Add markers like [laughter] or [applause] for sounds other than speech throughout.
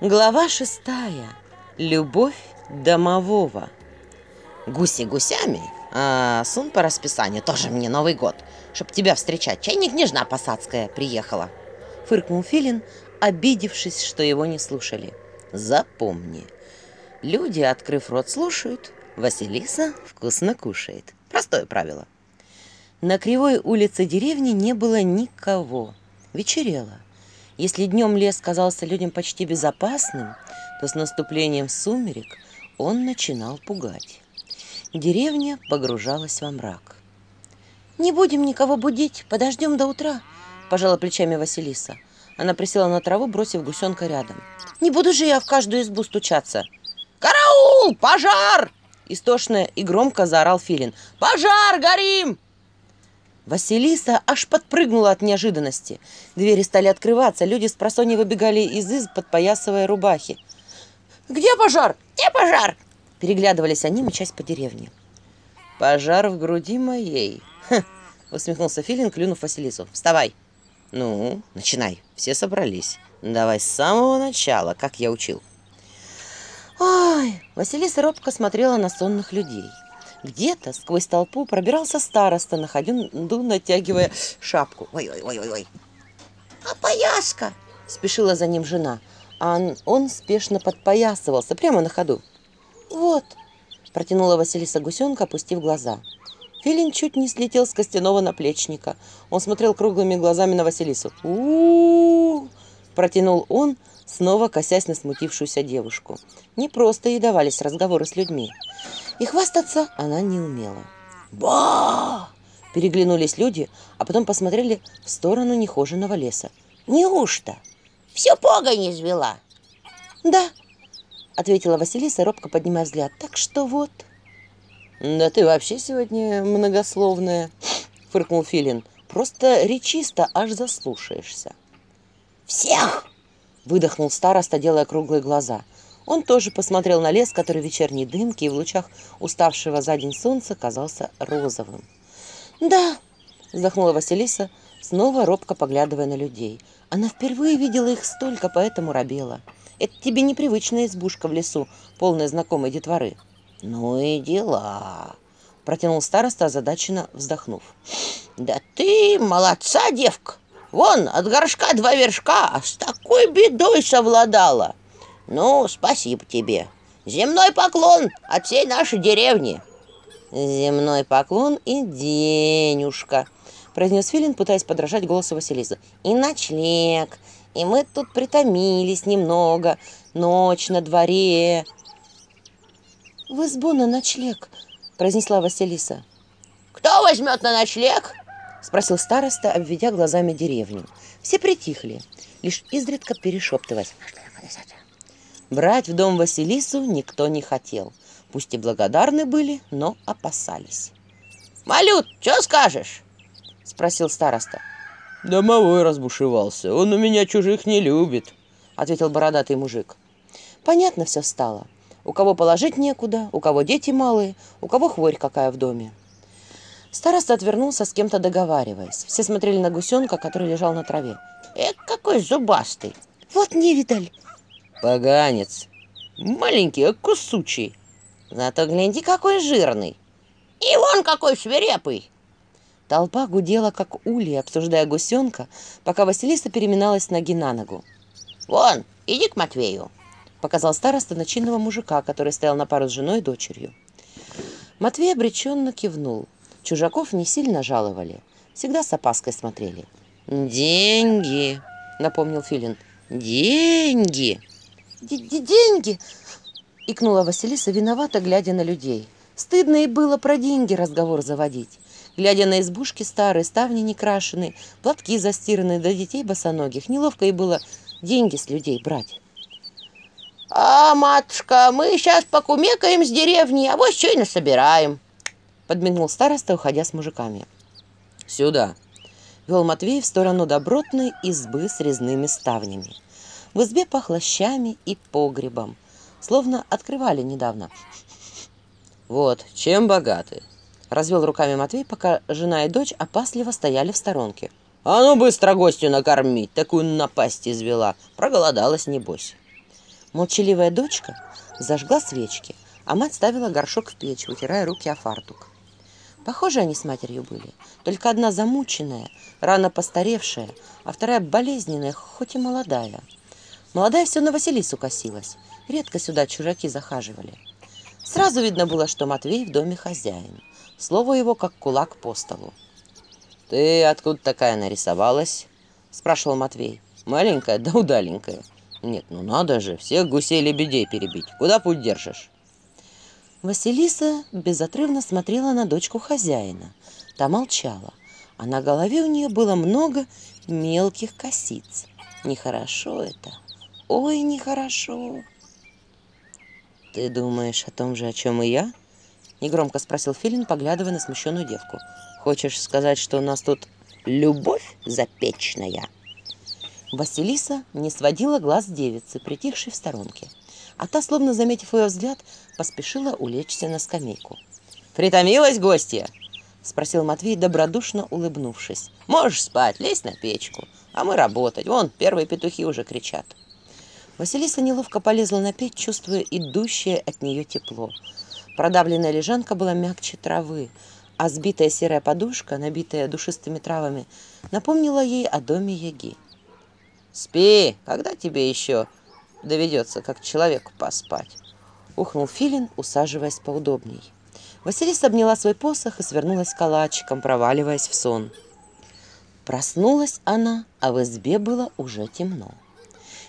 Глава шестая. Любовь домового. Гуси гусями, а сун по расписанию тоже мне Новый год. Чтоб тебя встречать, чайник нежна посадская приехала. Фыркнул Филин, обидевшись, что его не слушали. Запомни. Люди, открыв рот, слушают. Василиса вкусно кушает. Простое правило. На кривой улице деревни не было никого. Вечерело. Если днем лес казался людям почти безопасным, то с наступлением сумерек он начинал пугать. Деревня погружалась во мрак. «Не будем никого будить, подождем до утра», – пожала плечами Василиса. Она присела на траву, бросив гусенка рядом. «Не буду же я в каждую избу стучаться». «Караул! Пожар!» Истошно и громко заорал Филин. «Пожар! Горим!» Василиса аж подпрыгнула от неожиданности. Двери стали открываться, люди с просонья выбегали из изб, подпоясывая рубахи. «Где пожар? Где пожар?» Переглядывались они, мечась по деревне. «Пожар в груди моей!» Ха! усмехнулся Филин, клюнув Василису. «Вставай!» «Ну, начинай, все собрались. Давай с самого начала, как я учил». «Ой!» Василиса робко Где-то сквозь толпу пробирался староста, на ходу натягивая шапку. Ой-ой-ой-ой-ой. А пояска! Спешила за ним жена. А он, он спешно подпоясывался, прямо на ходу. Вот, протянула Василиса гусенка, опустив глаза. Филин чуть не слетел с костяного наплечника. Он смотрел круглыми глазами на Василису. у, -у, -у, -у протянул он, снова косясь на смутившуюся девушку. Не просто ей давались разговоры с людьми. И хвастаться она не умела. «Ба!» – переглянулись люди, а потом посмотрели в сторону нехоженного леса. «Неужто?» «Все погонь извела!» «Да!» – ответила Василиса, робко поднимая взгляд. «Так что вот...» «Да ты вообще сегодня многословная!» – фыркнул Филин. «Просто речисто аж заслушаешься!» «Всех!» выдохнул староста, делая круглые глаза. Он тоже посмотрел на лес, который в вечерней дымке и в лучах уставшего за день солнца казался розовым. «Да», — вздохнула Василиса, снова робко поглядывая на людей. Она впервые видела их столько, поэтому робела. «Это тебе непривычная избушка в лесу, полная знакомой детворы». «Ну и дела», — протянул староста, Вон, от горшка два вершка, а с такой бедой совладала. Ну, спасибо тебе. Земной поклон от всей нашей деревни. Земной поклон и денюшка. произнес Филин, пытаясь подражать голосу Василиса. И ночлег, и мы тут притомились немного. Ночь на дворе. В избу на ночлег, произнесла Василиса. Кто возьмет на ночлег? спросил староста, обведя глазами деревню. Все притихли, лишь изредка перешептываясь. «А Брать в дом Василису никто не хотел. Пусть и благодарны были, но опасались. «Малют, что скажешь?» – спросил староста. «Домовой разбушевался. Он у меня чужих не любит», – ответил бородатый мужик. Понятно все стало. У кого положить некуда, у кого дети малые, у кого хворь какая в доме. Староста отвернулся, с кем-то договариваясь. Все смотрели на гусенка, который лежал на траве. «Эх, какой зубастый!» «Вот невидаль!» «Поганец! Маленький, а кусучий! Зато гляди, какой жирный! И вон какой свирепый!» Толпа гудела, как улей, обсуждая гусенка, пока Василиса переминалась ноги на ногу. «Вон, иди к Матвею!» Показал староста начинного мужика, который стоял на пару с женой и дочерью. Матвей обреченно кивнул. Чужаков не сильно жаловали. Всегда с опаской смотрели. «Деньги!» — напомнил Филин. «Деньги!» «Деньги!» — икнула Василиса, виновата, глядя на людей. Стыдно и было про деньги разговор заводить. Глядя на избушки старые, ставни не крашены, платки застиранные до детей босоногих, неловко и было деньги с людей брать. «А, матушка, мы сейчас покумекаем с деревни, а вот что и насобираем», подмигнул староста, уходя с мужиками. «Сюда», — вел Матвей в сторону добротной избы с резными ставнями. В избе пахло щами и погребом, словно открывали недавно. «Вот, чем богаты?» Развел руками Матвей, пока жена и дочь опасливо стояли в сторонке. А ну быстро гостю накормить, такую напасть извела. Проголодалась, небось. Молчаливая дочка зажгла свечки, а мать ставила горшок в печь, вытирая руки о фартук. Похоже, они с матерью были. Только одна замученная, рано постаревшая, а вторая болезненная, хоть и молодая. Молодая все на Василису косилась. Редко сюда чужаки захаживали. Сразу видно было, что Матвей в доме хозяин. Слово его как кулак по столу. «Ты откуда такая нарисовалась?» – спрашивал Матвей. «Маленькая да удаленькая. Нет, ну надо же, всех гусей-лебедей перебить. Куда путь держишь?» Василиса безотрывно смотрела на дочку хозяина. Та молчала, а на голове у нее было много мелких косиц. Нехорошо это. Ой, нехорошо. «Ты думаешь о том же, о чем и я?» Негромко спросил Филин, поглядывая на смущенную девку. «Хочешь сказать, что у нас тут любовь запечная?» Василиса не сводила глаз девицы, притихшей в сторонке. А та, словно заметив ее взгляд, поспешила улечься на скамейку. «Притомилась гостья?» — спросил Матвей, добродушно улыбнувшись. «Можешь спать, лезь на печку, а мы работать. Вон, первые петухи уже кричат». Василиса неловко полезла на печь, чувствуя идущее от нее тепло. Продавленная лежанка была мягче травы, а сбитая серая подушка, набитая душистыми травами, напомнила ей о доме Яги. «Спи, когда тебе еще доведется, как человеку, поспать. Ухнул Филин, усаживаясь поудобней. Василиса обняла свой посох и свернулась калачиком, проваливаясь в сон. Проснулась она, а в избе было уже темно.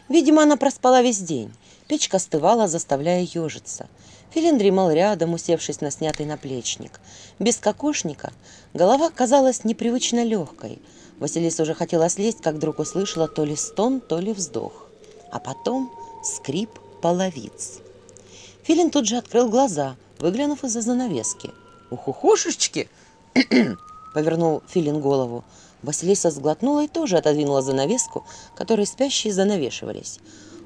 Видимо, она проспала весь день. Печка остывала, заставляя ежиться. Филин дремал рядом, усевшись на снятый наплечник. Без кокошника голова казалась непривычно легкой. Василиса уже хотела слезть, как вдруг услышала то ли стон, то ли вздох. А потом скрип половиц. Филин тут же открыл глаза, выглянув из-за занавески. «Ухухошечки!» [clears throat] — повернул Филин голову. Василиса сглотнула и тоже отодвинула занавеску, которой спящие занавешивались.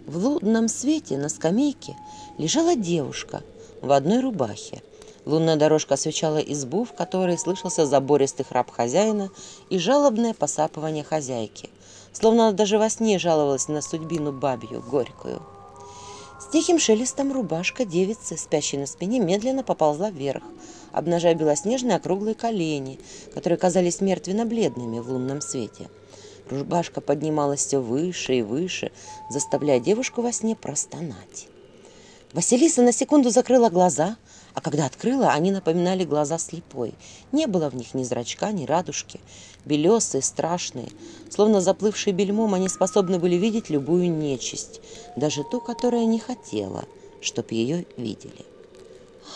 В лунном свете на скамейке лежала девушка в одной рубахе. Лунная дорожка освещала избу, в которой слышался забористый храп хозяина и жалобное посапывание хозяйки словно она даже во сне жаловалась на судьбину бабью, горькую. С тихим шелестом рубашка девицы, спящей на спине, медленно поползла вверх, обнажая белоснежные округлые колени, которые казались мертвенно-бледными в лунном свете. Рубашка поднималась все выше и выше, заставляя девушку во сне простонать. Василиса на секунду закрыла глаза, а когда открыла, они напоминали глаза слепой. Не было в них ни зрачка, ни радужки. Белесые, страшные, словно заплывшие бельмом, они способны были видеть любую нечисть, даже ту, которая не хотела, чтоб ее видели.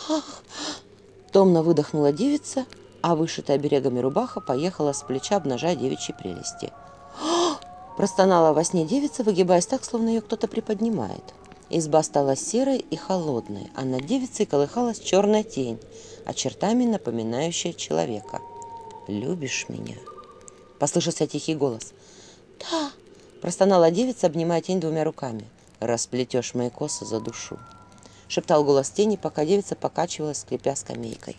«Ах!» – томно выдохнула девица, а вышитая берегами рубаха поехала с плеча, обнажая девичьи прелести. «Ах!» – простонала во сне девица, выгибаясь так, словно ее кто-то приподнимает. Изба стала серой и холодной, а над девицей колыхалась черная тень, очертами напоминающая человека. «Любишь меня?» – послышался тихий голос. «Да!» – простонала девица, обнимая тень двумя руками. «Расплетешь мои косы за душу!» – шептал голос тени, пока девица покачивалась, скрипя скамейкой.